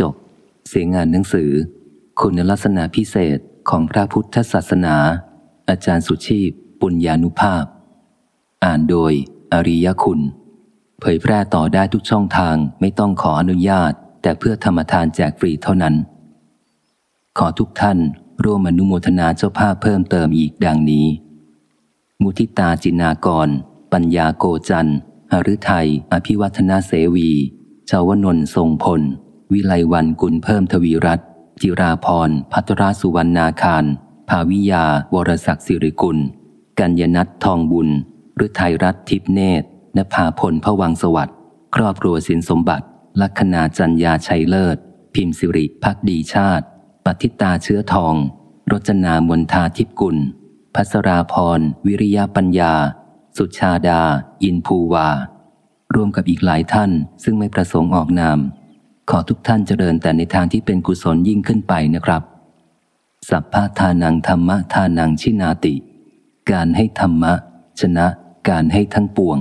จบ เสียงงานหนังสือ คุณลักษณะพิเศษของพระพุทธศาสนา อาจารย์สุชีพ ปุญญานุภาพ อ่านโดย อริยคุณ เผยแพร่ต่อได้ทุกช่องทางไม่ต้องขออนุญาต แต่เพื่อธรรมทานแจกฟรีเท่านั้น ขอทุกท่านร่วมอนุโมทนาเจ้าภาพเพิ่มเติมอีกดังนี้ มุทิตาจินากร ปัญญาโกจันหฤทัย อภิวัฒนาเสวี ชาวนนทรงพล วิไลวันกุลเพิ่มทวีรัตจิราพร พัทราสุวรรณาคาร ภาวิยา วรศักดิ์สิริกุล กัญญนัททองบุญฤทัยรัตทิพเนตรนภาพลพวังสวัสดิ์ ครอบครัวสินสมบัติ ลัคนาจัญญาชัยเลิศ พิมพ์สิริพักดีชาติ ปฏิตาเชื้อทอง รจนามนทาทิพกุล พัสราพร วิริยปัญญา สุชาดา อินภูวา ร่วมกับอีกหลายท่านซึ่งไม่ประสงค์ออกนาม ขอทุกท่านเจริญแต่ในทางที่เป็นกุศลยิ่งขึ้นไปนะครับ สัพพะทานังธรรมะทานังชินาติ การให้ธรรมะ ชนะ การให้ทั้งปวง